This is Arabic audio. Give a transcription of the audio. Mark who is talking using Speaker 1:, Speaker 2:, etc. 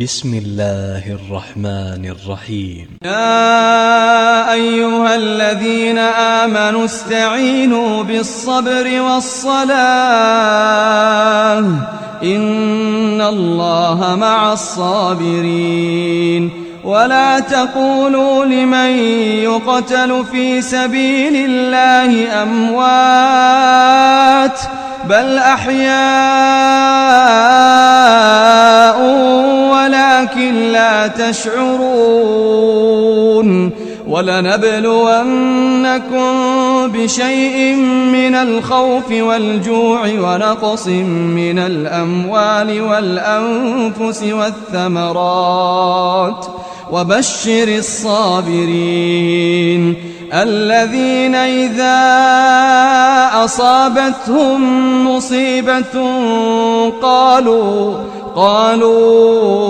Speaker 1: بسم الله الرحمن الرحيم.
Speaker 2: يا أيها الذين آمنوا استعينوا بالصبر والصلاة. إن الله مع الصابرين. ولا تقولوا لمن يقتل في سبيل الله أموات بل أحياء ولكن لا تشعرون ولنبلونكم بشيء من الخوف والجوع ونقص من الأموال والأنفس والثمرات وبشر الصابرين الذين إذا أصابتهم مصيبة قالوا قالوا